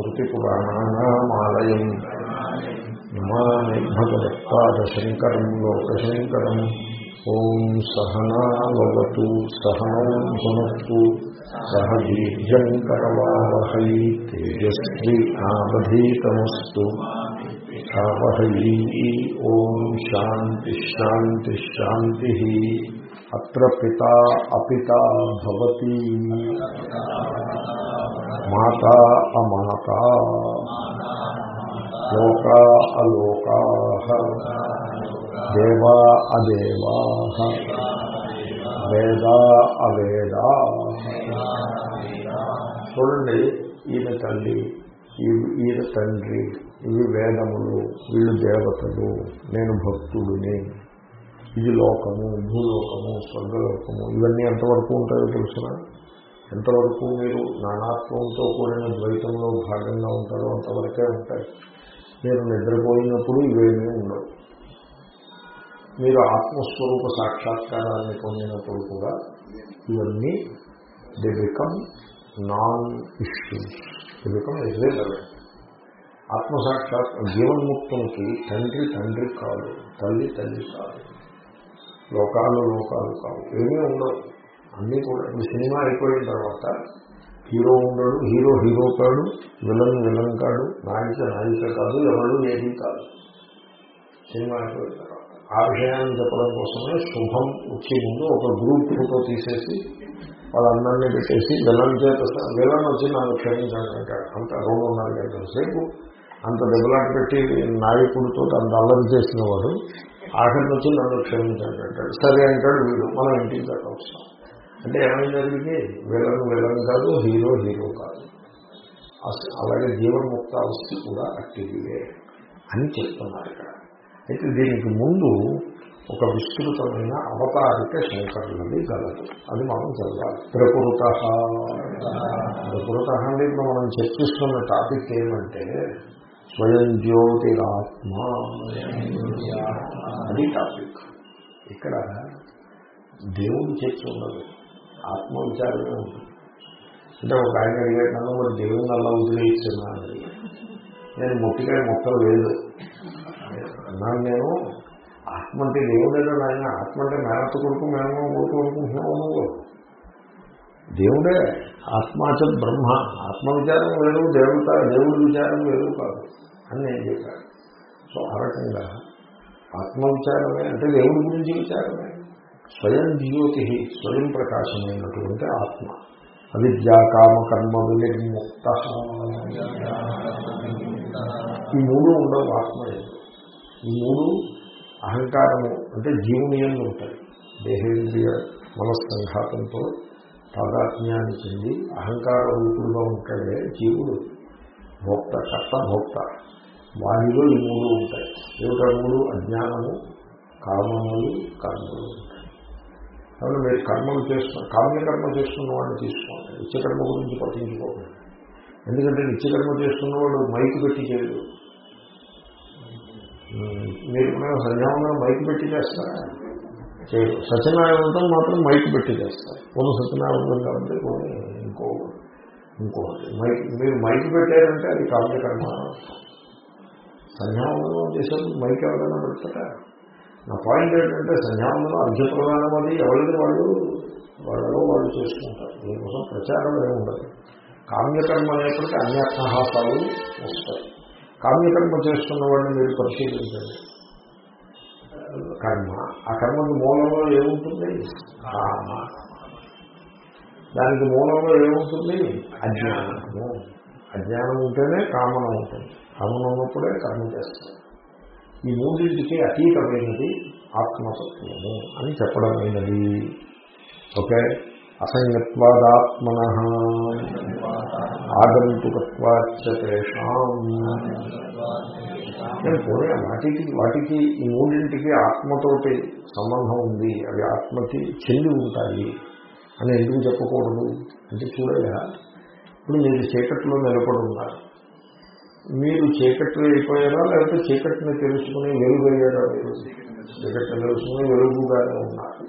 స్మృతిపురాణానామాలయం నమామి భగవత్పాదశంకరం లోకశంకరం ఓం సహనావతు సహనం భునత్తు సహ దీర్ఘంకరవావహై తేజస్వి నావధీతమస్తు వహై ఓం శాంతి శాంతి శాంతి అత్ర పిత అపిత భవతి మాత అమాత లోక అలోకా దేవా అదేవా వేద అవేదా చూడండి ఈయన తల్లి ఈయన తండ్రి ఇవి వేదములు వీళ్ళు దేవతలు నేను భక్తుడిని. ఇది లోకము భూలోకము స్వర్గలోకము ఇవన్నీ ఎంతవరకు ఉంటాయో తెలుసిన? ఎంతవరకు మీరు నానాత్వంతో కూడిన ద్వైతంలో భాగంగా ఉంటారో అంతవరకే ఉంటాయి. మీరు నిద్రపోయినప్పుడు ఇవేమీ ఉండవు. మీరు ఆత్మస్వరూప సాక్షాత్కారాన్ని పొందినప్పుడు కూడా ఇవన్నీ they become non issues they become irrelevant ఆత్మసాక్షాత్ జీవన్ముక్తునికి తండ్రి తండ్రి కాదు తల్లి తల్లి కాదు. లోకాలు లోకాలు కావు. ఏమీ ఉండవు. అన్నీ కూడా ఇప్పుడు సినిమా అయిపోయిన తర్వాత హీరో ఉండడు హీరో హీరో కాడు విలన్ విలన్ కాడు నాయిక నాయిక కాదు ఎవరు ఏది కాదు. సినిమా అయిపోయిన తర్వాత ఆ విషయాన్ని చెప్పడం కోసమే శుభం వచ్చే ముందు ఒక గ్రూప్ ఫోటో తీసేసి వాళ్ళందరినీ పెట్టేసి విలన్ చేత విలన్ వచ్చి నన్ను క్షమించండి అంటాడు. అంత రెండున్నర గంటల సేపు అంత దెబ్బలాట పెట్టి నాయకుడితో అంత అల్లరి చేసిన వాడు ఆఖరి నుంచి నన్ను క్షమించండి అంటాడు. సరే అంటాడు వీడు. మనం ఇంటికి దాకా వస్తాం అంటే ఏమైంది జరిగింది? విలన్ విలన్ కాదు హీరో హీరో కాదు. అలాగే జీవన్ముక్త అవస్థ కూడా అట్టిదివే అని చెప్తున్నారు ఇక్కడ. అయితే దీనికి ముందు ఒక విస్తృతమైన అవతారిక శంకరులది గలదు అది మనం చదవాలి. ప్రకృత. ప్రకృత అంటే ఇప్పుడు మనం చర్చిస్తున్న టాపిక్ ఏమంటే స్వయం జ్యోతిరాత్మ అది టాపిక్ ఇక్కడ దేవుడు చర్చ ఉండదు ఆత్మ విచారమే ఉంటుంది అంటే ఒక ఆయన అడిగాడు మరి దేవుని అలా వదిలేస్తున్నా నేను ముట్టికాయ మొత్తం లేదు. అన్నాను నేను ఆత్మ అంటే దేవుడేనా నాయన ఆత్మ అంటే మేనత్త కొడుకు మేనమ్మ కొడుకు అనుకుంటున్నావు నువ్వు? దేవుడే ఆత్మాచ బ్రహ్మ. ఆత్మ విచారం వేరు దేవత దేవుడి విచారం వేరు కాదు అని నేను చెప్పాను. సో ఆ రకంగా ఆత్మ విచారమే అంటే దేవుడి గురించి విచారమే. స్వయం జ్యోతి స్వయం ప్రకాశమైనటువంటి ఆత్మ. అవిద్యా కామ కర్మ విముక్త ఈ మూడు ఉండవు ఆత్మ ఈ మూడు అహంకారము అంటే జీవనీయంలో ఉంటాయి. దేహేంద్రియ మనస్సంఘాతంతో తాదాత్మ్యాన్ని చెంది అహంకార రూపుడుగా ఉంటాడే జీవుడు. భోక్త కర్త భోక్త వాడిలో ఈ మూడు ఉంటాయి. ఏమిటా మూడు? అజ్ఞానము కామములు కర్మలు ఉంటాయి. కాబట్టి మీరు కర్మలు చేస్తున్న కామ్యకర్మ చేస్తున్న వాడిని తీసుకోండి. నిత్యకర్మ గురించి పట్టించుకోకండి. ఎందుకంటే నిత్యకర్మ చేస్తున్నవాడు మైకు పెట్టి చేయడు. మీరు సంధ్యావందనం మైకు పెట్టి చేస్తారా? సత్యనారాయణతో మాత్రం మైక్ పెట్టి చేస్తారు. పొను సత్యనారాయణ కాబట్టి కొన్ని ఇంకో ఇంకోటి మైక్ మీరు మైక్ పెట్టారంటే అది కామ్యకర్మ సంధ్యావందనం చేసేందుకు మైక్ ఎవరైనా పెడతారా? నా పాయింట్ ఏంటంటే సంధ్యావందనం అర్ఘ్యప్రదానం అది ఎవరిది వాళ్ళు? వాళ్ళలో వాళ్ళు చేసుకుంటారు. దీనికోసం ప్రచారం ఏమి ఉండదు. కామ్యకర్మ అనేప్పటికీ అన్యాత్మహాసాలు వస్తాయి. కామ్యకర్మ చేస్తున్న వాళ్ళని మీరు పరిశీలించండి. కర్మ. ఆ కర్మకి మూలంలో ఏముంటుంది? కామ. దానికి మూలంలో ఏముంటుంది? అజ్ఞానము. అజ్ఞానం ఉంటేనే కామనం ఉంటుంది. కామనం ఉన్నప్పుడే కర్మ చేస్తుంది. ఈ మూడింటికి అతీతమైనది ఆత్మతత్వము అని చెప్పడమైనది. ఓకే? అసంగత్వాదాత్మన. ఆగంతుకత్వాచేషాం నేను పోనీ వాటికి వాటికి ఈ మూడింటికి ఆత్మతోటి సంబంధం ఉంది అవి ఆత్మకి చెంది ఉంటాయి అని ఎందుకు చెప్పకూడదు అంటే చూడగా ఇప్పుడు మీరు చీకట్లో నిలబడి ఉన్నారు. మీరు చీకట్లు అయిపోయారా లేకపోతే చీకటిని తెలుసుకుని వెలుగయ్యారా మీరు? చీకటిని తెలుసుకుని వెలుగుగానే ఉన్నారు.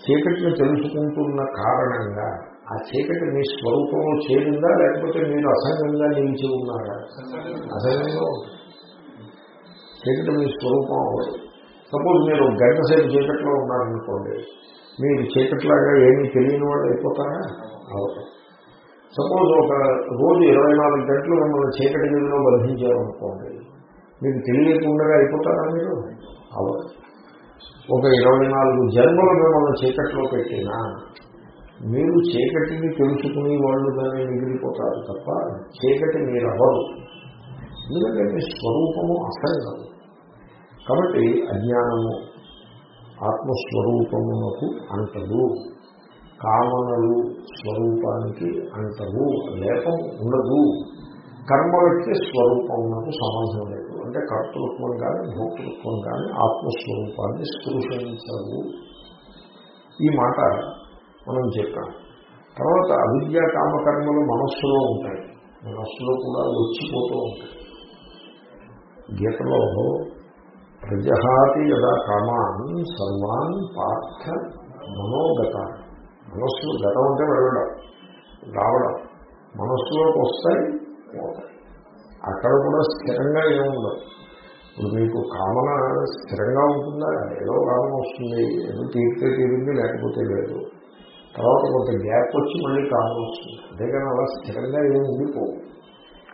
చీకటిని తెలుసుకుంటున్న కారణంగా ఆ చీకటి మీ స్వరూపంలో చేరిందా లేకపోతే మీరు అసంగంగా నిలిచి ఉన్నారా? అసంగంగా ఉంది. చీకటి మీ స్వరూపం అవ్వదు సపోజ్ మీరు గంట సేపు చీకట్లో ఉన్నారనుకోండి మీరు చీకట్లాగా ఏమీ తెలియని వాళ్ళు అయిపోతారా? అవసరం సపోజ్ ఒక రోజు ఇరవై నాలుగు గంటలు మిమ్మల్ని చీకటి గదిలో బంధించారనుకోండి మీకు తెలియకుండా అయిపోతారా మీరు? అవదు ఒక ఇరవై నాలుగు జన్మలు మిమ్మల్ని చీకట్లో పెట్టినా మీరు చీకటిని తెలుసుకునే వాళ్ళు కానీ మిగిలిపోతారు తప్ప చీకటి మీరు అవ్వదు ఎందుకంటే మీ స్వరూపము కాదు. కాబట్టి అజ్ఞానము ఆత్మస్వరూపమునకు అంటదు. కామనలు స్వరూపానికి అంటవు. లేపం ఉండదు. కర్మలకి స్వరూపమునకు సంబంధం లేదు. అంటే కర్తృత్వం కానీ భోక్తృత్వం కానీ ఆత్మస్వరూపాన్ని స్పృశించవు. ఈ మాట మనం చెప్పాం. తర్వాత అవిద్యా కామకర్మలు మనస్సులో ఉంటాయి. మనస్సులో కూడా వచ్చిపోతూ ఉంటాయి. గీతలో ప్రజహాతి యదా కామాన్ సర్వాన్ పార్థ మనోగత. మనస్సు గతం అంటే వెళ్ళడం రావడం. మనస్సులోకి వస్తాయి పోతాయి. అక్కడ కూడా స్థిరంగా ఏముండదు ఇప్పుడు మీకు కామన స్థిరంగా ఉంటుందా? ఏదో కామన వస్తుంది. ఏదో తీరితే తీరింది లేకపోతే లేదు. తర్వాత కొంత గ్యాప్ వచ్చి మళ్ళీ కామన వస్తుంది. అంతేగాని అలా స్థిరంగా ఏమి ఉండిపోవు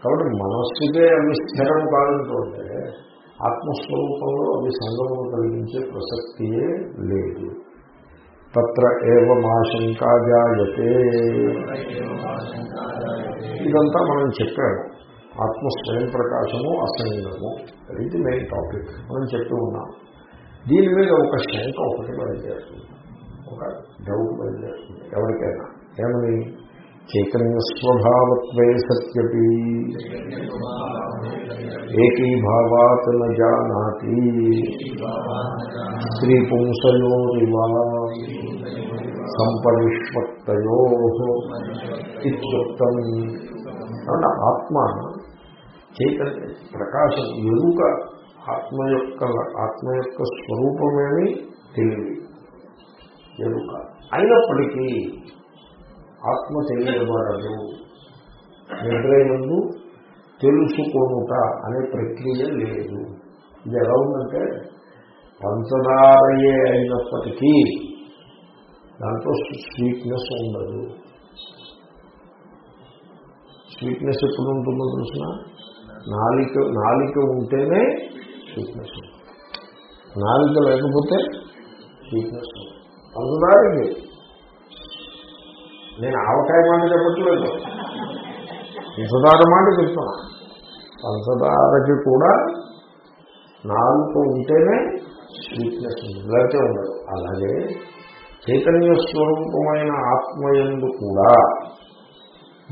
కాబట్టి మనస్సుకే అవి స్థిరం కాదంటుంటే ఆత్మస్వరూపంలో అవి సంగమం కలిగించే ప్రసక్తియే లేదు. తత్ర ఏవమాశంకా జాయతే ఇదంతా మనం చెప్పాము. ఆత్మ స్వయం ప్రకాశము అసంగము ఇది మెయిన్ టాపిక్ మనం చెప్తూ ఉన్నాం. దీని మీద ఒక శంక ఒకటి బయలుదేరుతుంది. ఒక డౌట్ బయలుదేరుతుంది. ఎవరికైనా. ఏమని? చైతన్యస్వభావత్వే సత్యపి ఏకీభావాత్ న జానాతి స్త్రీ ఇత్యుక్తం అంటే ఆత్మ చైతన్య ప్రకాశం ఎరుక ఆత్మ యొక్క ఆత్మ యొక్క స్వరూపమేమి తెలివి ఎరుక అయినప్పటికీ ఆత్మ తెలియబడదు నిద్రయందు తెలుసుకొనుట అనే ప్రక్రియ లేదు. ఇది ఎలా ఉందంటే పంచదారయే అయినప్పటికీ దాంట్లో స్వీట్నెస్ ఉండదు. స్వీట్నెస్ ఎప్పుడు ఉంటుందో తెలిసిన? నాలిక నాలిక ఉంటేనే స్వీట్నెస్ నాలిక లేకపోతే స్వీట్నెస్ ఉంటుంది నేను ఆవకాయ మాట చెప్పట్లేదు పంచదార మాట చెప్తున్నా. పంచదారకి కూడా నాలుగు ఉంటేనే స్వీట్నెస్ ఇలాగే ఉండదు. అలాగే చైతన్య స్వరూపమైన ఆత్మయందు కూడా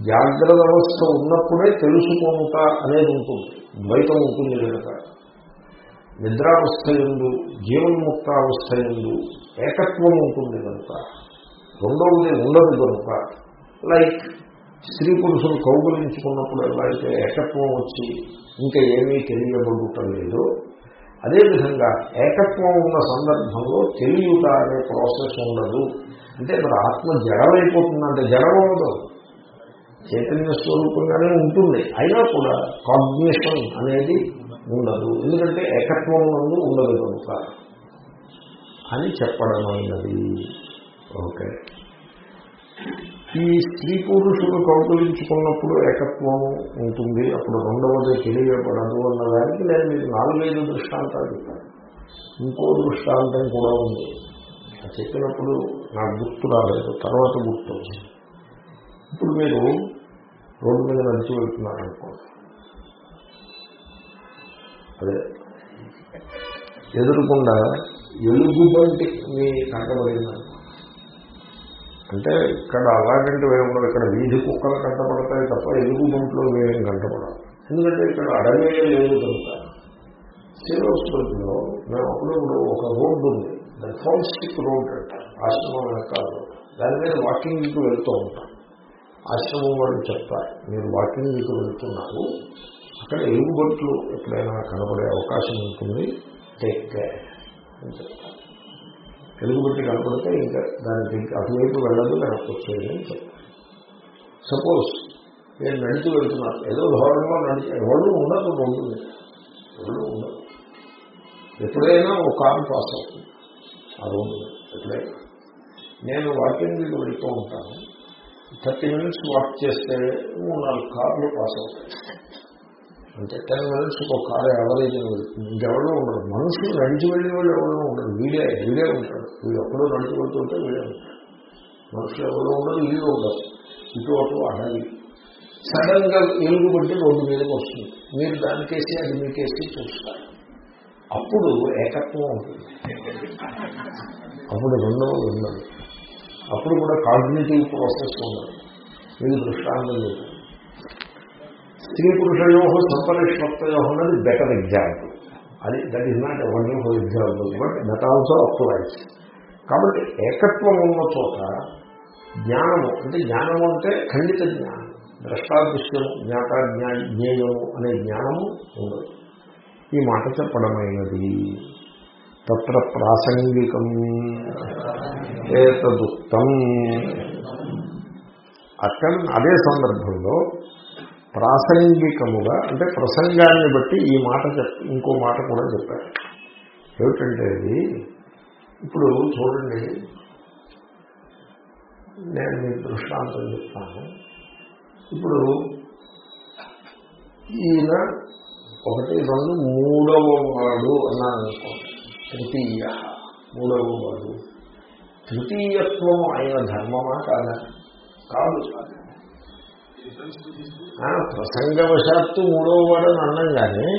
జాగ్రత్త అవస్థ ఉన్నప్పుడే తెలుసుకొనుట అనేది ఉంటుంది. ద్వైతం ఉంటుంది కనుక. నిద్రావస్థ ఎందు జీవన్ముక్తావస్థ ఎందు ఏకత్వం ఉంటుంది కనుక. రెండవది ఉండదు కనుక. లైక్ స్త్రీ పురుషులు కౌగులించుకున్నప్పుడు ఎలా అయితే ఏకత్వం వచ్చి ఇంకా ఏమీ తెలియబడుటం లేదు అదేవిధంగా ఏకత్వం ఉన్న సందర్భంలో తెలియట అనే ప్రాసెస్ ఉండదు. అంటే మరి ఆత్మ జడమైపోతుందంటే జడమవదు చైతన్య స్వరూపంగానే ఉంటుంది. అయినా కూడా కాగ్నిషన్ అనేది ఉండదు. ఎందుకంటే ఏకత్వం నందు ఉండదు కనుక. అని చెప్పడమైనది. ఓకే. ఈ స్త్రీ పురుషులు కౌతలించుకున్నప్పుడు ఏకత్వం ఉంటుంది. అప్పుడు రెండవది తెలియబడదు అన్నదానికి నేను మీకు నాలుగైదు దృష్టాంతాలు చెప్పాను. ఇంకో దృష్టాంతం కూడా ఉంది. అది చెప్పినప్పుడు నాకు గుర్తు రాలేదు. తర్వాత గుర్తు వచ్చింది. ఇప్పుడు మీరు రోడ్డు మీద నడిచి వెళ్తున్నారనుకోండి. అదే. ఎదురుకుండా ఎలుగుబంటి మీ కంటబడిందనుకో అంటే ఇక్కడ అలాగంటే వేయడం ఇక్కడ వీధి కుక్కలు కంటపడతాయి తప్ప ఎలుగుబంట్లో వేయం కంటపడదు ఎందుకంటే ఇక్కడ అడవే లేదు కనుక. శ్రీరోస్పతిలో మేము అప్పుడప్పుడు ఒక రోడ్డు ఉంది. దాని ఫోన్స్టిక్ రోడ్ అంటారు ఆశ్రమం వెనకాల. దాని మీద వాకింగ్కి వెళ్తూ ఉంటాం. ఆశ్రమం వాళ్ళు చెప్తారు మీరు వాకింగ్కి వెళ్తున్నారు. అక్కడ ఎలుగుబంట్లు ఎప్పుడైనా కనబడే అవకాశం ఉంటుంది. టేక్ కేర్ అని చెప్తారు. ఎలుగుబెట్టి కనపడితే ఇంకా దానికి అటువైపు వెళ్ళదు వెనక్కి వచ్చేది అని చెప్తారు సపోజ్ నేను నడిచి వెళ్తున్నాను. ఏదో ధోరణిలో నడిచి ఎవరు ఉండదు ఉంటుంది ఎవరు ఉండదు ఎప్పుడైనా ఒక కారు పాస్ అవుతుంది. ఆ రోడ్డు ఎప్పుడైనా నేను వాకింగ్ వెళ్తూ ఉంటాను. థర్టీ మినిట్స్ వాక్ చేస్తే మూడు నాలుగు కార్లు పాస్ అవుతాయి. అంటే టెన్ మినిట్స్ ఒక కారు ఎవరేజ్ వెళ్తుంది ఇంకెవరో ఉండరు. మనుషులు నడిచి వెళ్ళే వాళ్ళు ఎవరో ఉండరు. వీడే వీడే ఉంటాడు. వీడు ఎప్పుడో నడిచి వెళ్తుంటే వీడే ఉంటాడు. మనుషులు ఎవరో ఉండరు. వీడు ఉండరు. ఇటు అటు అడవి. సడన్గా ఏలుగు బట్టి రోడ్డు మీదకి వస్తుంది. మీరు దానికేసి అది మీకేసి చూస్తారు. అప్పుడు ఏకత్వం ఉంటుంది. అప్పుడు రెండవది ఉండదు అప్పుడు కూడా కాగ్నేటివ్ ప్రాసెస్ ఉండదు. మీరు దృష్టాంతం లేదు స్త్రీ పురుషయో సంపరిష్మత్తయో అన్నది బెటర్ ఎగ్జాంపుల్ అది that is not a wonderful example but that also applies కాబట్టి ఏకత్వం ఉన్న చోట జ్ఞానము అంటే జ్ఞానము అంటే ఖండిత జ్ఞానం ద్రష్టాదృశ్యము జ్ఞాత జ్ఞేయము అనే జ్ఞానము ఉండదు. ఈ మాట చెప్పడమైనది. తత్ర ప్రాసంగికం ఏతదుక్తం అక్కడ అదే సందర్భంలో ప్రాసంగికముగా అంటే ప్రసంగాన్ని బట్టి ఈ మాట చెప్ ఇంకో మాట కూడా చెప్పారు. ఏమిటంటే అది ఇప్పుడు చూడండి నేను మీ దృష్టాంతం చెప్తాను. ఇప్పుడు ఈయన ఒకటి రెండు మూడవ వాడు అన్నాను అనుకోండి తృతీయ మూడవ వాడు. తృతీయత్వం అయిన ధర్మమా కాదా? కాదు ఆ, ప్రసంగవశాత్తు మూడవ వాడు అని అన్నాం కానీ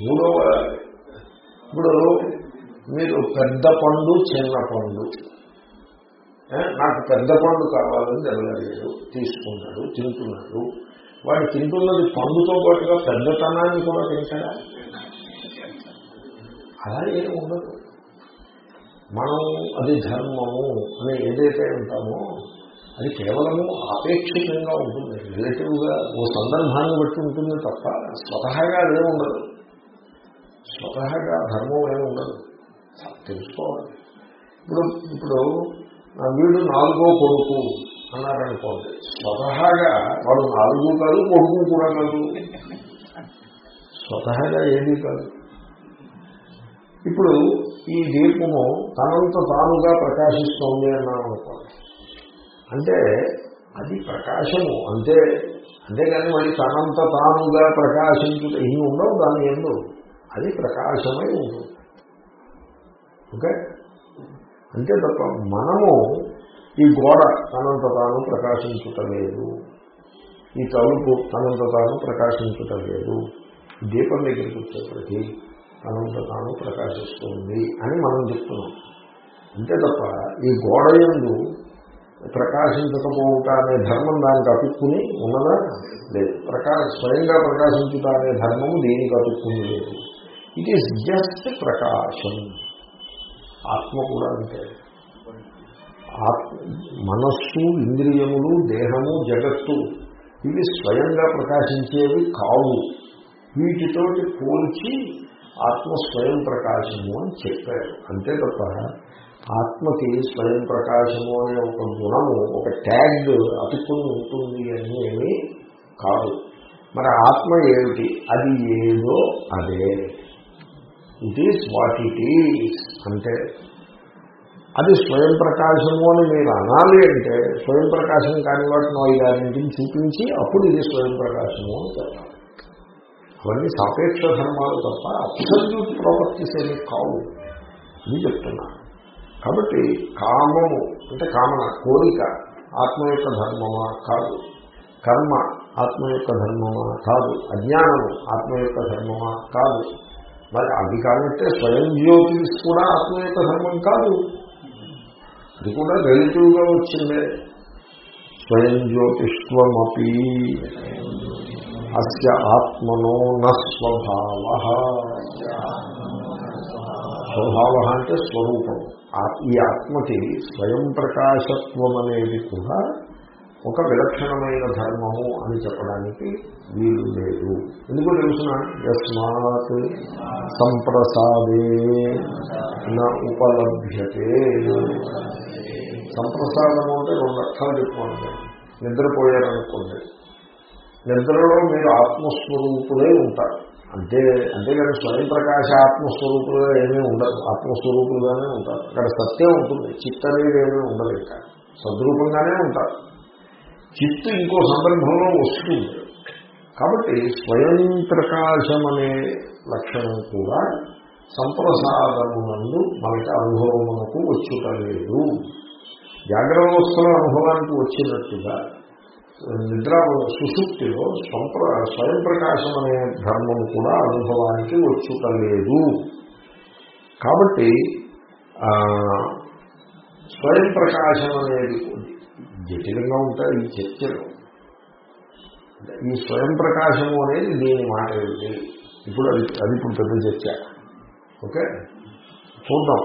మూడవ ఇప్పుడు మీరు పెద్ద పండు చిన్న పండు. నాకు పెద్ద పండు కావాలని జరగలేదు తీసుకున్నాడు తింటున్నాడు. వాడు తింటున్నది పండుతో పాటుగా పెద్దతనాన్ని కూడా తింటాడా? అలా ఏమి ఉండదు. మనం అది ధర్మము అని ఏదైతే ఉంటామో అది కేవలము ఆపేక్షికంగా ఉంటుంది. రిలేటివ్గా ఓ సందర్భాన్ని బట్టి ఉంటుంది తప్ప స్వతహాగా అదే ఉండదు. స్వతహాగా ధర్మం ఏమి ఉండదు. తెలుసుకోవాలి. ఇప్పుడు ఇప్పుడు ఆ వీడు నాలుగో కొడుకు అన్నారనుకోండి. స్వతహాగా వాడు నాలుగు కాదు కొడుకు కూడా కాదు. స్వతహాగా ఏది కాదు. ఇప్పుడు ఈ దీపము తనంత తానుగా ప్రకాశిస్తోంది అన్నాం అనుకోండి అంటే అది ప్రకాశము. అంతే అంతేగాని మరి తనంత తానుగా ప్రకాశించు ఇన్ని ఉండవు దాని ఎందు అది ప్రకాశమై ఉంటుంది. ఓకే? అంతే తప్ప మనము ఈ గోడ తనంత తాను ప్రకాశించుటలేదు ఈ తలుపు తనంత తాను ప్రకాశించుటలేదు లేదు. దీపం దగ్గరికి వచ్చేప్పటికీ తనంత తాను ప్రకాశిస్తుంది అని మనం చెప్తున్నాం. అంతే తప్ప ఈ గోడ ఎందు ప్రకాశించకపోవుట అనే ధర్మం దానికి అతుక్కుని ఉన్నదా? లేదు. ప్రకాశ స్వయంగా ప్రకాశించుట అనే ధర్మము దేనికి అతుక్కుని లేదు. ఇట్ ఈస్ జస్ట్ ప్రకాశం. ఆత్మ కూడా అంటే ఆత్మ మనస్సు ఇంద్రియములు దేహము జగత్తు ఇవి స్వయంగా ప్రకాశించేవి కావు. వీటితోటి పోల్చి ఆత్మ స్వయం ప్రకాశము అని చెప్పాడు అంతే తప్ప ఆత్మకి స్వయం ప్రకాశము అనే ఒక గుణము ఒక ట్యాగ్ అతుక్కుని ఉంటుంది అని ఏమీ కాదు. మరి ఆత్మ ఏమిటి? అది ఏదో అదే. It is what it is అంటే అది స్వయం ప్రకాశము అని మీరు అనాలి అంటే స్వయం ప్రకాశం కాని వాటిని ఐదారింటిని చూపించి అప్పుడు ఇది స్వయం ప్రకాశము అని చెప్పాలి. అవన్నీ సాపేక్ష ధర్మాలు తప్ప అబ్సల్యూట్ ప్రాపర్టీస్ ఏమి కావు అని చెప్తున్నా. కాబట్టి కామము అంటే కామన కోరిక ఆత్మ యొక్క ధర్మమా కాదు. కర్మ ఆత్మ యొక్క ధర్మమా కాదు. అజ్ఞానము ఆత్మ యొక్క ధర్మమా కాదు. మరి అది కాదంటే స్వయం జ్యోతిస్ కూడా ఆత్మ యొక్క ధర్మం కాదు. అది కూడా రిలేటివ్గా వచ్చిందే. స్వయం జ్యోతిష్వమపి అస్య ఆత్మనో నస్వభావ స్వభావ. అంటే స్వరూపం. ఈ ఆత్మకి స్వయం ప్రకాశత్వం అనేది కూడా ఒక విలక్షణమైన ధర్మము అని చెప్పడానికి వీలు లేదు. ఎందుకు తెలుసిన? యస్మాత్ సంప్రసాదే న ఉపలభ్యతే. సంప్రసాదము అంటే రెండు అర్థాలు చెప్పుకోండి నిద్రపోయారనుకోండి. నిద్రలో మీరు ఆత్మస్వరూపులే ఉంటారు. అంటే అంతేగాని స్వయం ప్రకాశ ఆత్మస్వరూపులుగా ఏమీ ఉండదు. ఆత్మస్వరూపులుగానే ఉంటారు. అక్కడ సత్యం ఉంటుంది. చిత్త అనేది ఏమీ ఉండదు ఇంకా సద్రూపంగానే ఉంటారు. చిత్తు ఇంకో సందర్భంలో వస్తుంది. కాబట్టి స్వయం ప్రకాశం అనే లక్షణం కూడా సంప్రసాదమునందు మనకి అనుభవమునకు వచ్చుటలేదు జాగ్రత్త వస్తువుల అనుభవానికి వచ్చినట్టుగా నిద్ర సుశుక్తిలో సంప్ర స్వయం ప్రకాశం అనే ధర్మం కూడా అనుభవానికి వచ్చుటలేదు. కాబట్టి స్వయం ప్రకాశం అనేది జటిలంగా ఉంటాయి ఈ చర్చలు. ఈ స్వయం ప్రకాశము అనేది దీని మాట ఏంటి? ఇప్పుడు అది అది ఇప్పుడు పెద్ద చర్చ. ఓకే? చూద్దాం.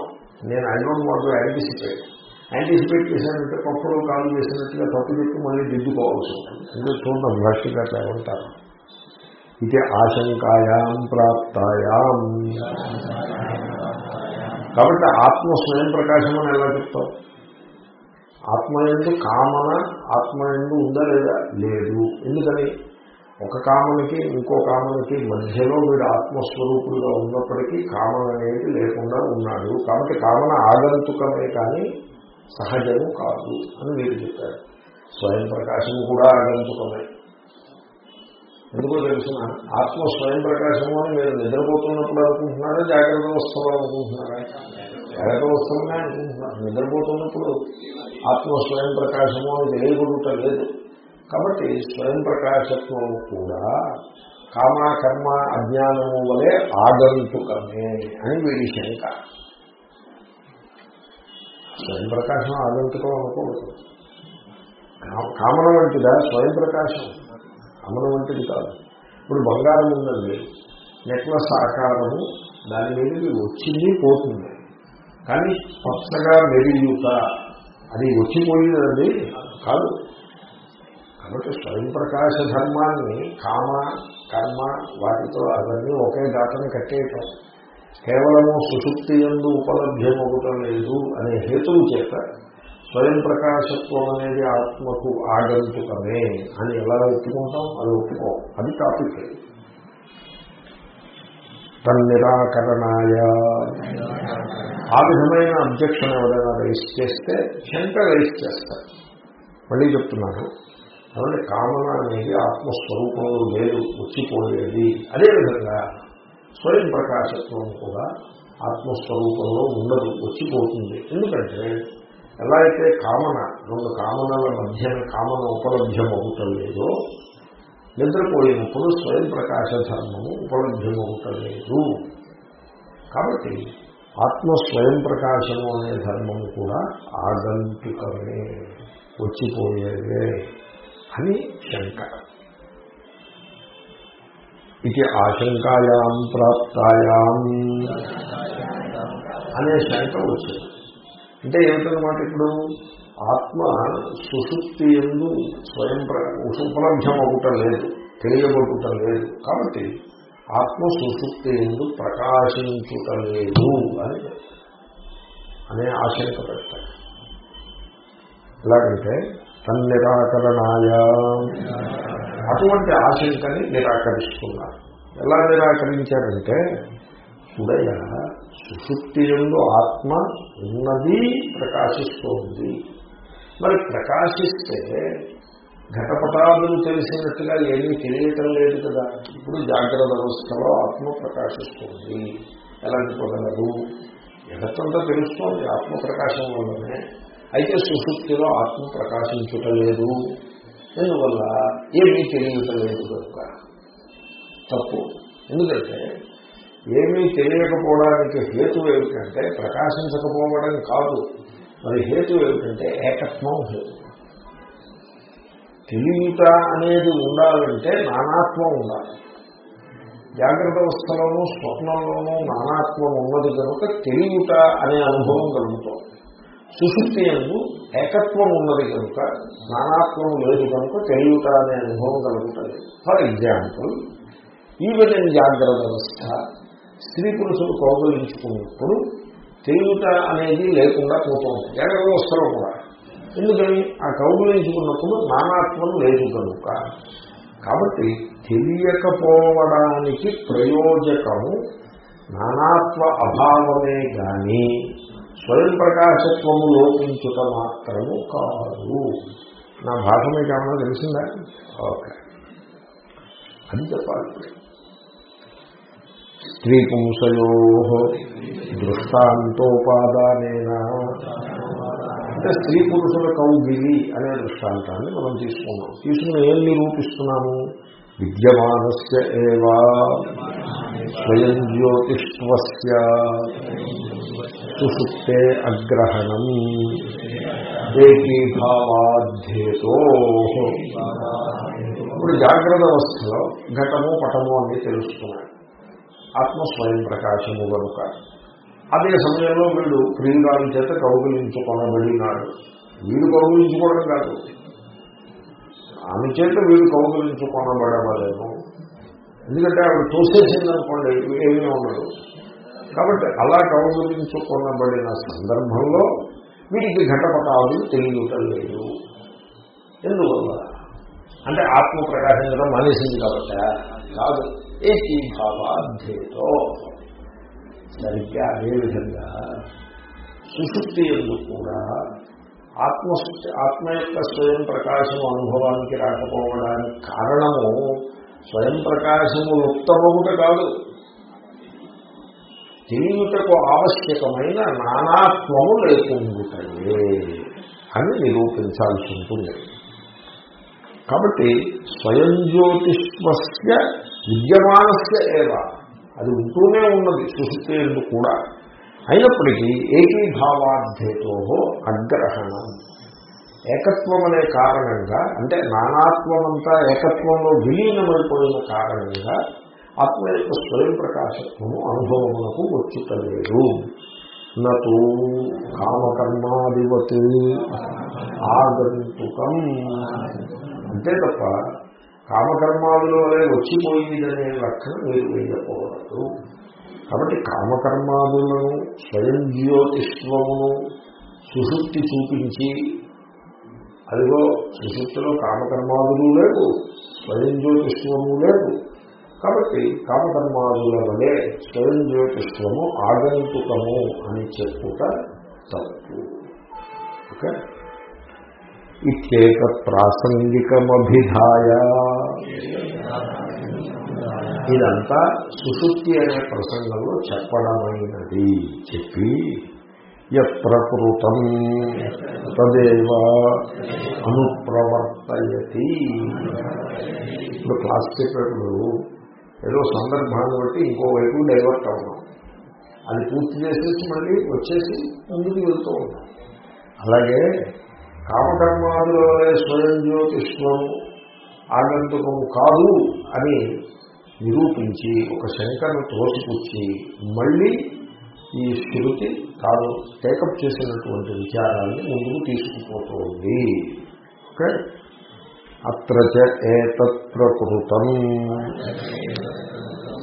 నేను I don't want anticipate anticipate చేశానంటే పప్పులో కాలు చేసినట్టుగా తప్పు చెప్పి మళ్ళీ దిద్దుకోవాల్సి ఉంటుంది. ఎందుకంటే చూడడం భాష్యంగా ఉంటారు ఇది ఆశంకాయాం ప్రాప్తాయాం. కాబట్టి ఆత్మ స్వయం ప్రకాశం అని ఎలా చెప్తాం ఆత్మ ఎందు కామన ఆత్మ ఎందు ఉందా లేదా? లేదు. ఎందుకని? ఒక కామనకి ఇంకో కామనకి మధ్యలో వీడు ఆత్మస్వరూపుడుగా ఉన్నప్పటికీ కామన అనేది లేకుండా ఉన్నాడు. కాబట్టి కామన ఆగంతుకమే కానీ సహజము కాదు అని మీరు చెప్పారు స్వయం ప్రకాశము కూడా ఆగంతుకమే ఎందుకో తెలిసిన ఆత్మ స్వయం ప్రకాశము అని మీరు నిద్రపోతున్నప్పుడు అనుకుంటున్నారా జాగ్రత్త వస్తువులు అనుకుంటున్నారా? జాగ్రత్త వస్తువులనే అనుకుంటున్నారు. నిద్రపోతున్నప్పుడు ఆత్మ స్వయం ప్రకాశము అని తెలియబడుట లేదు. కాబట్టి స్వయం ప్రకాశత్వం కూడా కామ కర్మ అజ్ఞానము వలె ఆగంతుకమే అని వీడి శంక. స్వయం ప్రకాశం ఆగంతుకం అనుకోవద్దు కామన వంటిదా? స్వయం ప్రకాశం. కామన వంటిది కాదు. ఇప్పుడు బంగారం ఉందండి. నెక్లెస్ ఆకారము దాని మీదకి వచ్చింది పోతుంది. కానీ పచ్చగా మెరుగుత అది వచ్చిపోయిందండి కాదు. కాబట్టి స్వయం ప్రకాశ ధర్మాన్ని కామ కర్మ వాటితో అవన్నీ ఒకే దాటని కట్టేయటం. కేవలము సుశుక్తి ఎందు ఉపలభ్యమవుటం లేదు అనే హేతువు చేత స్వయం ప్రకాశత్వం అనేది ఆత్మకు ఆగంతుకమే అని ఎలా ఒప్పుకుంటాం? అది ఒప్పుకోం. అది టాపిక్ తన్నిరాకరణాయ. ఆ విధమైన అబ్జెక్షన్ ఎవరైనా రైస్ చేస్తే చెంత రైస్ చేస్తారు. మళ్ళీ చెప్తున్నాను. కాబట్టి కామన అనేది ఆత్మస్వరూపంలో లేదు వచ్చిపోయేది. అదేవిధంగా స్వయం ప్రకాశత్వం కూడా ఆత్మస్వరూపంలో ఉండదు వచ్చిపోతుంది. ఎందుకంటే ఎలా అయితే కామన రెండు కామనల మధ్య కామన ఉపలభ్యమవుతం లేదో నిద్రపోయినప్పుడు స్వయం ప్రకాశ ధర్మము ఉపలభ్యమవుతం లేదు కాబట్టి ఆత్మ స్వయం ప్రకాశము అనే ధర్మము కూడా ఆగంతుకమే వచ్చిపోయేదే అని శంక. ఇది ఆశంకాయాం ప్రాప్తాయాం అనే శంక వచ్చింది అంటే ఏమిటనమాట ఇప్పుడు ఆత్మ సుశుక్తి ఎందు స్వయం ఉపలభ్యం అవ్వటం లేదు తెలియబడుటం లేదు కాబట్టి ఆత్మ సుశుక్తి ఎందు ప్రకాశించుట లేదు అని అనే ఆశంక పెడతాడు ఎలాగంటే తన్నిరాకరణాయ అటువంటి ఆశంకని నిరాకరిస్తున్నారు. ఎలా నిరాకరించారంటే ఉదయ సుశుక్తి ఎందు ఆత్మ ఉన్నది ప్రకాశిస్తోంది. మరి ప్రకాశిస్తే ఘటపటాదులు తెలిసినట్టుగా ఏమీ తెలియటం లేదు కదా. ఇప్పుడు జాగ్రత్త వ్యవస్థలో ఆత్మ ప్రకాశిస్తుంది. ఎలాంటి చెప్పగలరు జగత్తంతా తెలుస్తోంది ఆత్మ ప్రకాశం వల్లనే. అయితే సుశుక్తిలో ఆత్మ ప్రకాశించుటలేదు దీనివల్ల ఏమీ తెలియటలేదు కనుక. తప్పు. ఎందుకంటే ఏమీ తెలియకపోవడానికి హేతు ఏమిటంటే ప్రకాశించకపోవడం కాదు. మరి హేతు ఏమిటంటే ఏకత్వం హేతు. తెలియట అనేది ఉండాలంటే నానాత్వం ఉండాలి. జాగ్రత్త అవస్థలోనూ స్వప్నంలోనూ నానాత్వం ఉన్నది కనుక తెలియట అనే అనుభవం కలుగుతుంది. సుశుక్తి ఎందు ఏకత్వం ఉన్నది కనుక నానాత్వం లేదు కనుక తెలియట అనే అనుభవం కలుగుతుంది. ఫర్ ఎగ్జాంపుల్ ఈవెన్ ఇన్ జాగ్రత్త వ్యవస్థ స్త్రీ పురుషులు కౌగలించుకున్నప్పుడు తెలియట అనేది లేకుండా పోతుంది జాగ్రత్త వ్యవస్థలో కూడా. ఎందుకని? ఆ కౌగులించుకున్నప్పుడు నానాత్వం లేదు కనుక. కాబట్టి తెలియకపోవడానికి ప్రయోజకము నానాత్వ అభావమే కానీ స్వయం ప్రకాశత్వము లోపించుట మాత్రము కాదు. నా భాష మీకు ఏమన్నా తెలిసిందా? ఓకే. అని చెప్పాలి. స్త్రీ పుంసయో దృష్టాంతోపాదానేనా. అంటే స్త్రీ పురుషుల కౌగిలి అనే దృష్టాంతాన్ని మనం తీసుకున్నాం. తీసుకుని ఏం నిరూపిస్తున్నాము? విద్యమానస్య ఏవా. స్వయం జ్యోతిష్వస్య. సుషుప్తే అగ్రహణం. ఏకీభావాధ్యేతో ఇప్పుడు జాగ్రత్త అవస్థలో ఘటము పటము అన్ని తెలుస్తున్నాయి ఆత్మ స్వయం ప్రకాశము కనుక అదే సమయంలో వీడు క్రీడాల చేత కౌగులించుకొనబడినాడు వీడు కౌగులించుకోవడం కాదు. ఆమె చేత వీడు కౌగులించుకొనబడవలేము. ఎందుకంటే ఆవిడ తోసేసింది అనుకోండి ఏమీ ఉండదు. కాబట్టి అలా కౌగులించుకొనబడిన సందర్భంలో వీడికి ఘటపటాలు తెలియటం లేదు. ఎందువల్ల? అంటే ఆత్మ ప్రకాశించడం మానేసింది కాబట్టి. కాదు. ఏకీభావాధ్యేతో సరిగ్గా అదేవిధంగా సుశుక్తి ఎందుకు కూడా ఆత్మ ఆత్మ యొక్క స్వయం ప్రకాశము అనుభవానికి రాకపోవడానికి కారణము స్వయం ప్రకాశము ఉత్తమముట కాదు. తెలియటకు ఆవశ్యకమైన నానాత్మము లేకుండుటయే అని నిరూపించాల్సి ఉంటుంది. కాబట్టి స్వయం జ్యోతిష్మస్య విద్యమానస్య ఏవ. అది ఉంటూనే ఉన్నది సుశుద్ధి కూడా. అయినప్పటికీ ఏకీభావాధ్యతో అగ్రహణం. ఏకత్వం అనే కారణంగా అంటే నానాత్వమంతా ఏకత్వంలో విలీనమైపోయిన కారణంగా ఆత్మ యొక్క స్వయం ప్రకాశత్వము అనుభవమునకు వచ్చుటలేదు నూ కామకర్మాధిపతి ఆగంతుకం. అంతే తప్ప కామకర్మాదుల వలె వచ్చిపోయిందనే లక్షణం మీరు వేయకూడదు. కాబట్టి కామకర్మాదులను స్వయం జ్యోతిష్వమును సుశుక్తి చూపించి అదిగో సుశుక్తిలో కామకర్మాదులు లేవు స్వయం జ్యోతిష్వము లేదు కాబట్టి కామకర్మాదుల వలె స్వయం జ్యోతిష్వము ఆగంతుకము అని చెప్పుట తప్పు. ఓకే? ఇత్యేక ప్రాసంగికమభిధాయ. ఇదంతా సుశుద్ధి అనే ప్రసంగంలో చెప్పడమైనది. చెప్పి ప్రకృతం తదేవ అనుప్రవర్తయతి. ఇప్పుడు క్లాస్ చెప్పేటప్పుడు ఏదో సందర్భాన్ని బట్టి ఇంకోవైపు డైవర్ట్ అవుతాం అది పూర్తి చేసేసి మళ్ళీ వచ్చేసి ముందుకు వెళ్తూ ఉంటాం. అలాగే కామకర్మాదుల స్వయం జ్యోతిష్వము ఆగంతుకం కాదు అని నిరూపించి ఒక శంకను తోసిపుచ్చి మళ్ళీ ఈ శృతి తాను టేకప్ చేసినటువంటి విచారాన్ని ముందుకు తీసుకుపోతుంది. ఓకే? అత్ర ప్రకృతం.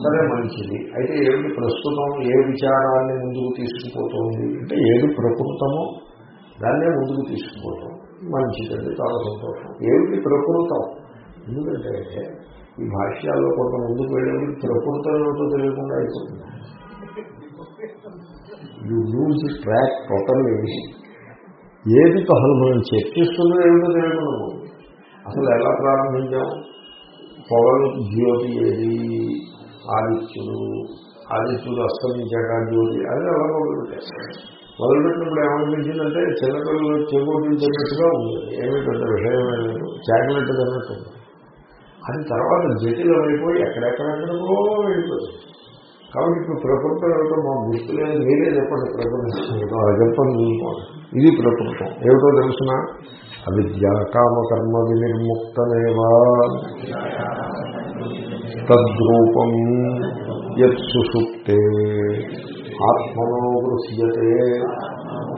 సరే మంచిది. అయితే ఏమిటి ప్రస్తుతం ఏ విచారాన్ని ముందుకు తీసుకుపోతుంది? అంటే ఏది ప్రకృతమో దాన్నే ముందుకు తీసుకుపోతాం మంచిదండి చాలా సంతోషం. ఏమిటి ప్రకృతం? ఎందుకంటే ఈ భాష్యాల్లో కొంత ముందుకు వెళ్ళేది ప్రకృతం ఏమిటో తెలియకుండా అయిపోతుంది. యూ లూజ్ ట్రాక్ టోటల్లీ ఏది అసలు మనం చర్చిస్తుందో ఏమిటో తెలియకుండా అసలు ఎలా ప్రారంభించాం? పొగలు జ్యోతి ఏది? ఆదిత్యుడు. ఆదిత్యుడు అస్తమించాక జ్యోతి. అది ఎలా మొదలుపెట్టారు? మొదలుపెట్టినప్పుడు ఏమనిపించిందంటే చిన్నపిల్లలు చేకూర్పించేటట్టుగా ఉంది ఏమీ పెద్ద విషయమే లేదు. చాక్లెట్ అన్నట్టు అది తర్వాత జటిలమైపోయి ఎక్కడెక్కడెక్కడో వెళ్ళిపోయింది. కాబట్టి ఇప్పుడు ప్రకృతం ఏమిటో మా గుర్తులేదు మీరే చెప్పండి ప్రకృతం చెప్పండి. చూసుకోండి ఇది ప్రకృతం ఏమిటో తెలుసిన? అవిద్యాకామకర్మ వినిర్ముక్తమేవా తద్రూపం యత్సుషుప్తే ఆత్మనో గృహ్యతే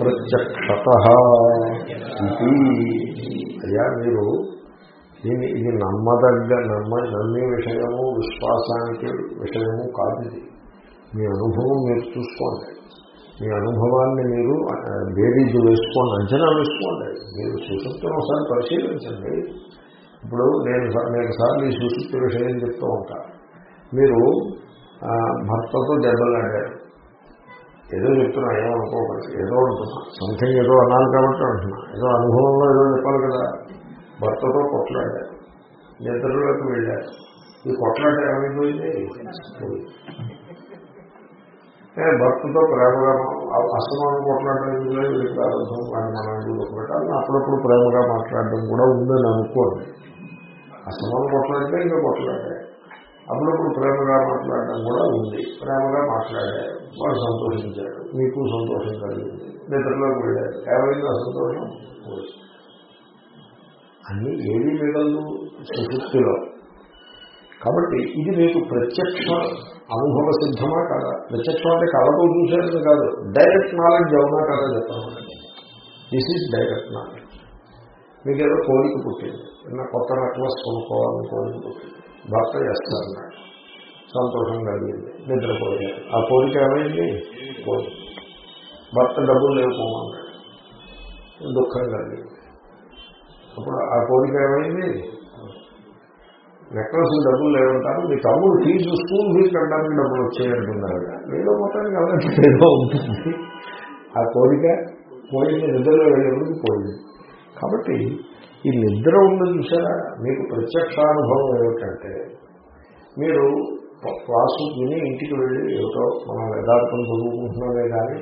ప్రత్యక్షత ఇది అయ్యా మీరు దీన్ని ఇది నమ్మదగ్గ నమ్మ నమ్మే విషయము విశ్వాసానికి విషయము కాదు ఇది. మీ అనుభవం మీరు చూసుకోండి. మీ అనుభవాన్ని మీరు బేరీజు వేసుకోండి అంచనా వేసుకోండి. మీరు సుశక్తిని ఒకసారి పరిశీలించండి. ఇప్పుడు నేను అనేక సార్లు ఈ సుశుక్తి విషయం చెప్తూ ఉంటా. మీరు భర్తతో దెబ్బలాడారు. ఏదో చెప్తున్నా ఏమో అనుకోకూడదు ఏదో అంటున్నా. సంథింగ్ ఏదో అనాలి కాబట్టి అంటున్నా. ఏదో అనుభవంలో ఏదో చెప్పాలి కదా. భర్తతో కొట్లాడారు. నిద్రలోకి వెళ్ళారు. ఈ కొట్లాట ఏమైపోయింది భర్తతో ప్రేమగా అసమానం కొట్లాడడం వీళ్ళకి ప్రారంభం వాడిని మనం ఎందుకు అప్పుడప్పుడు ప్రేమగా మాట్లాడడం కూడా ఉందని అనుకోండి. అసమానం కొట్లాడితే ఇంకా కొట్లాడే అప్పుడప్పుడు ప్రేమగా మాట్లాడడం కూడా ఉంది. ప్రేమగా మాట్లాడే. వాడు సంతోషించాడు. మీకు సంతోషం కలిగింది. నిద్రలోకి వెళ్ళారు ఏమైంది అసంతోషం అన్నీ ఏది మిగలదు సుశుక్తిలో కాబట్టి ఇది మీకు ప్రత్యక్ష అనుభవ సిద్ధమా కాదా? ప్రత్యక్షం అంటే కళతో చూసేది కాదు. డైరెక్ట్ నాలెడ్జ్ అవునా కదా చెప్తాను దిస్ ఈజ్ డైరెక్ట్ నాలెడ్జ్ మీకు ఏదో కోరిక పుట్టింది. నిన్న కొత్త నెక్లెస్ కొనుక్కోవాలని కోరిక పుట్టింది. భర్త చేస్తారన్నాడు సంతోషం కలిగింది నిద్రపోయారు ఆ కోరిక ఏమైంది? కోరిక. భర్త డబ్బులు లేకపోమన్నాడు దుఃఖం కలిగింది అప్పుడు ఆ కోరిక ఏమైంది? నెక్లెస్ డబ్బులు లేవంటారు మీ తమ్ముడు ఫీజు స్కూల్ ఫీజు కట్టడానికి డబ్బులు వచ్చాయంటున్నారు ఏదో మొత్తానికి అలాంటి ఏదో ఉంటుంది. ఆ కోరిక పోయింది నిద్రలో వెళ్ళేందుకు పోయింది. కాబట్టి ఈ నిద్ర ఉంది చూసారా? మీకు ప్రత్యక్షానుభవం ఏమిటంటే మీరు క్లాసు విని ఇంటికి వెళ్ళి ఏమిటో మనం యథార్థం చదువుకుంటున్నామే కానీ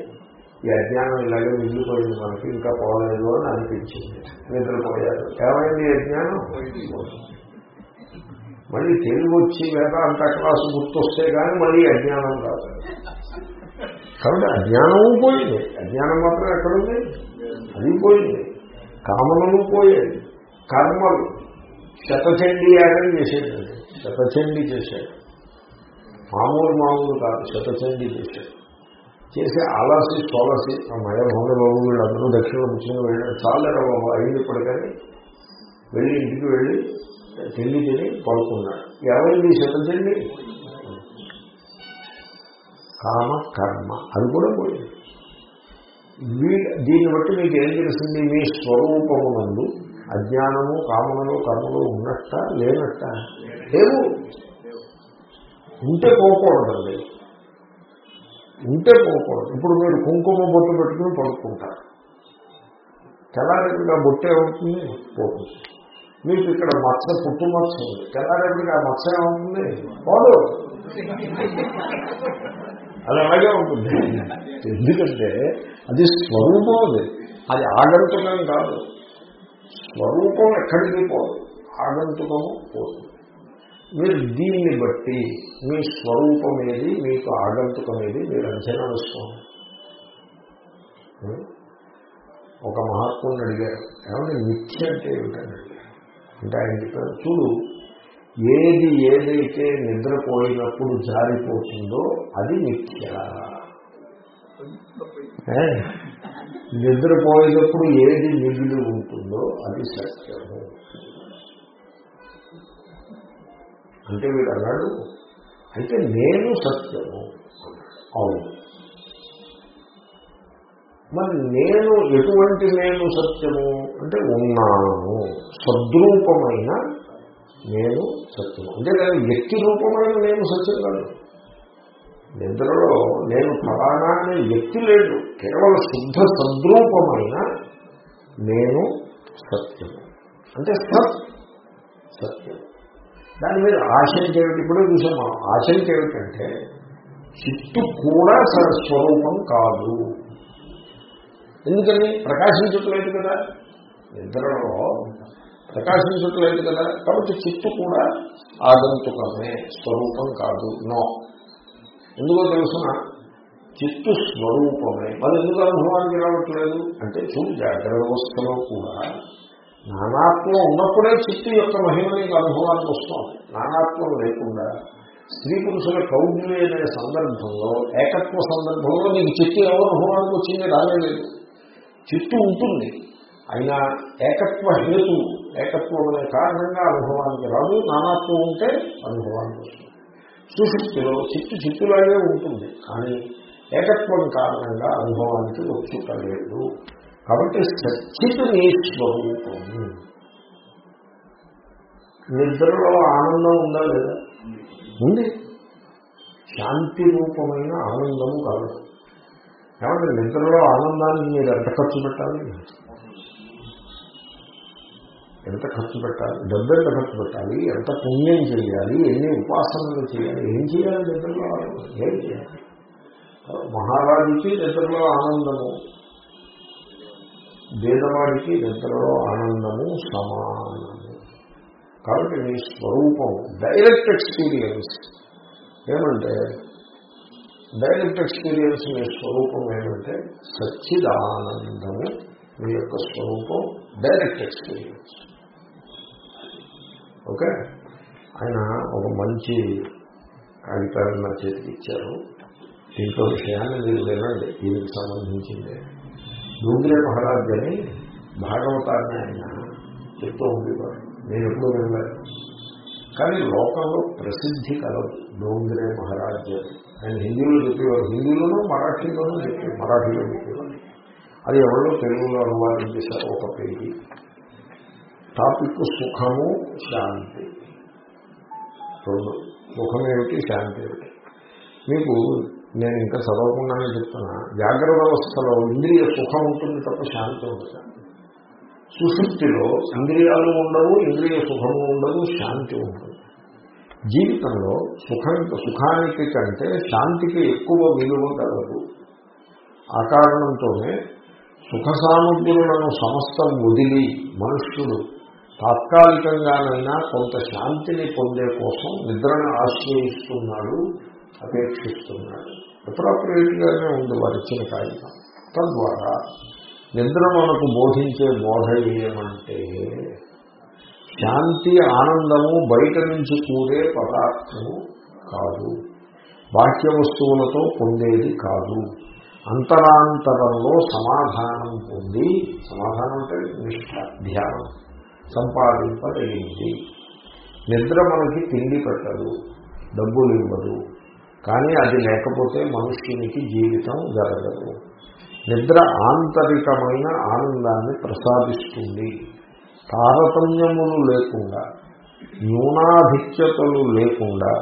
ఈ అజ్ఞానం ఇలాగే మిగిలిపోయింది మనకి ఇంకా పోలేదు అని అనిపించింది. నిద్రపోయారు. ఏమైంది అజ్ఞానం? మళ్ళీ తెలుగు వచ్చి వేదాంత క్లాసు గుర్తొస్తే కానీ మళ్ళీ అజ్ఞానం కాదు కాబట్టి అజ్ఞానము పోయింది. అజ్ఞానం మాత్రం ఎక్కడుంది? అది పోయింది. కామనలు పోయాయి కర్మలు. శతచండీ యాగం చేసేటండి శతచండీ చేశాడు మామూలు మామూలు కాదు శతచండీ చేశాడు చేసి అలసి ఆ మయభంగ బాబు వీళ్ళందరూ దక్షిణ ముఖ్యంగా వెళ్ళారు. చాలా బాబు అయింది ఇప్పటికని. వెళ్ళి ఇంటికి వెళ్ళి తిండి తిని పడుకున్నాడు. ఎవరైంది శతచండి కామ కర్మ అది కూడా పోయింది. వీ దీన్ని బట్టి మీకు ఏం తెలిసింది మీ స్వరూపమునందు అజ్ఞానము కామనలు కర్మలు ఉన్నట్ట లేనట్ట? లేవు. ఉంటే పోకూడదండి. ఉంటే పోకూడదు. ఇప్పుడు మీరు కుంకుమ బొట్టు పెట్టుకుని పడుకుంటారు. తెల్లారేపుగా బొట్టు ఏమవుతుంది పోతుంది. మీకు ఇక్కడ మత్స పుట్టు మత్స ఉంది. తెల్లారేపటికి ఆ మత్స ఏమవుతుంది పోదు. అది అలాగే ఉంటుంది. ఎందుకంటే అది స్వరూపం అది. అది ఆగంతుకం కాదు. స్వరూపం ఎక్కడికి పోదు? ఆగంతుకము పోదు. మీరు దీన్ని బట్టి మీ స్వరూపం ఏది మీకు ఆగంతుకం ఏది మీరు అంచనా వేసుకోండి ఒక మహాత్ముని అడిగారు. ఏమంటే మిథ్య అంటే ఏమిటండి? అంటే ఆయన చెప్పారు చూడు ఏది ఏదైతే నిద్రపోయినప్పుడు జారిపోతుందో అది మిథ్య నిద్రపోయేటప్పుడు ఏది మిగిలి ఉంటుందో అది సత్యము. అంటే వీడు అన్నాడు అయితే నేను సత్యము. అవును. మరి నేను ఎటువంటి నేను సత్యము? అంటే ఉన్నాను. సద్రూపమైన నేను సత్యము. అంటే నేను వ్యక్తి రూపమైన నేను సత్యం కాదు. నిద్రలో నేను ఫలానా అనే వ్యక్తి లేదు. కేవలం శుద్ధ సద్రూపమైన నేను సత్యము. అంటే సత్ సత్యం. దాని మీద ఆశంక ఏమిటి? ఇప్పుడే చూసాం మనం ఆశంక ఏమిటంటే చిట్టు కూడా స్వరూపం కాదు. ఎందుకని? ప్రకాశించట్లేదు కదా. నిద్రలో ప్రకాశించట్లేదు కదా. కాబట్టి చిట్టు కూడా ఆగంతుకమే స్వరూపం కాదు. నో. ఎందుకో తెలుసిన చిత్తు స్వరూపమే. మరి ఎందుకు అనుభవానికి రావట్లేదు? అంటే చూడు జాగ్రత్త వ్యవస్థలో కూడా నానాత్మ ఉన్నప్పుడే చిత్తు యొక్క మహిమని అనుభవానికి వస్తుంది. నానాత్మం లేకుండా స్త్రీ పురుషుల కౌడ్యులు అనే సందర్భంలో ఏకత్వ సందర్భంలో నీకు చిత్తు ఎవరు అనుభవానికి వచ్చింది రాలేదు చిత్తు ఉంటుంది. అయినా ఏకత్వ హేతు ఏకత్వం అనే కారణంగా అనుభవానికి రాదు నానాత్వం ఉంటే అనుభవానికి వస్తుంది. సుశుక్తిలో చిత్తు చిత్తులాగే ఉంటుంది కానీ ఏకత్వం కారణంగా అనుభవానికి వచ్చుటలేదు. కాబట్టి సచ్చిత్ నీ స్వరూపము. నిద్రలో ఆనందం ఉందా లేదా? ఉంది. శాంతి రూపమైన ఆనందము కలదు. కాబట్టి నిద్రలో ఆనందాన్ని మీరు ఎంత ఖర్చు పెట్టాలి? ఎంత ఖర్చు పెట్టాలి? డబ్బు ఎంత ఖర్చు పెట్టాలి? ఎంత పుణ్యం చేయాలి? ఎన్ని ఉపాసనలు చేయాలి? ఏం చేయాలి నిద్రలో ఏం చేయాలి? మహారాజుకి నిద్రలో ఆనందము భేదవాడికి నిద్రలో ఆనందము సమానము. కాబట్టి మీ స్వరూపం డైరెక్ట్ ఎక్స్పీరియన్స్ ఏమంటే డైరెక్ట్ ఎక్స్పీరియన్స్ మీ స్వరూపం ఏమంటే సచ్చిదానందము మీ యొక్క స్వరూపం డైరెక్ట్ ఎక్స్పీరియన్స్. ఓకే? ఆయన ఒక మంచి కాగితాన్ని నా చేతికి ఇచ్చారు. దీంట్లో విషయాన్ని మీరు వినండి దీనికి సంబంధించింది. దూగ్రే మహారాజ్ అని భాగవతాన్ని ఆయన చెప్తూ ఉండేవారు నేను ఎప్పుడూ వినలేదు. కానీ లోకంలో ప్రసిద్ధి కలదు డోంగ్రే మహారాజ్ అని ఆయన హిందీలో చెప్పేవారు. హిందీలోనూ మరాఠీలోనూ చెప్పేవారు మరాఠీలో చెప్పేవారు. అది ఎవరో తెలుగులో అనువాదం చేశారు ఒక పేజీ. టాపిక్ సుఖము శాంతి. రెండు. సుఖం ఏమిటి శాంతి ఏమిటి? మీకు నేను ఇంకా చదవకుండానే చెప్తున్నా. జాగ్రత్త వ్యవస్థలో ఇంద్రియ సుఖం ఉంటుంది తప్ప శాంతి ఉంటుంది సుశుద్ధిలో ఇంద్రియాలు ఉండవు ఇంద్రియ సుఖము ఉండదు శాంతి ఉంటుంది. జీవితంలో సుఖం సుఖానికి కంటే శాంతికి ఎక్కువ విలువ కలదు. ఆ కారణంతోనే సుఖ సామగ్రులను సమస్తం వదిలి మనుష్యుడు తాత్కాలికంగానైనా కొంత శాంతిని పొందే కోసం నిద్రను ఆశ్రయిస్తున్నాడు అపేక్షిస్తున్నాడు. అప్రాప్రియేట్గానే ఉంది వారిచ్చిన కాగితం. తద్వారా నిద్ర మనకు బోధించే బోధ ఏమంటే శాంతి ఆనందము బయట నుంచి కూడే పదార్థము కాదు. బాహ్య వస్తువులతో పొందేది కాదు. అంతరాంతరంలో సమాధానం పొంది సమాధానం అంటే నిష్ఠ ధ్యానం సంపాదింపదగింది నిద్ర మనకి తిండి పెట్టదు డబ్బులు ఇవ్వదు కానీ అది లేకపోతే మనుష్యునికి జీవితం జరగదు. నిద్ర ఆంతరికమైన ఆనందాన్ని ప్రసాదిస్తుంది. తారతమ్యములు లేకుండా న్యూనాధిక్యతలు లేకుండా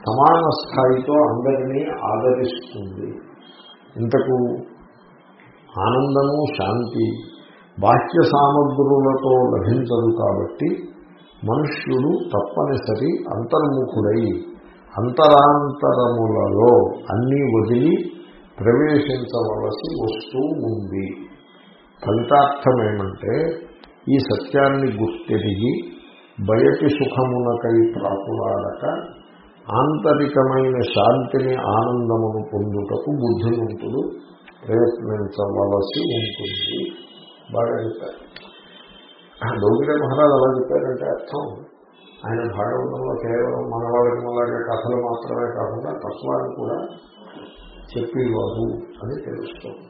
సమాన స్థాయితో అందరినీ ఆదరిస్తుంది. ఇంతకు ఆనందము శాంతి బాహ్య సామగ్రులతో లభించదు కాబట్టి మనుష్యుడు తప్పనిసరి అంతర్ముఖుడై అంతరాంతరములలో అన్నీ వదిలి ప్రవేశించవలసి వస్తూ ఉంది. ఫలితార్థం ఏమంటే ఈ సత్యాన్ని గుర్తెరిగి బయటి సుఖమునకై ప్రాకులాడక ఆంతరికమైన శాంతిని ఆనందమును పొందుటకు బుద్ధిమంతుడు ప్రయత్నించవలసి ఉంటుంది. బాగా చెప్పారు. డోగిరే మహారాజ్ అలా చెప్పారంటే అర్థం. ఆయన భాగవతంలో కేవలం మనవాళ్ళకి మనలాగే కథలు మాత్రమే కాకుండా తత్వాన్ని కూడా చెప్పేవారు అని తెలుస్తుంది.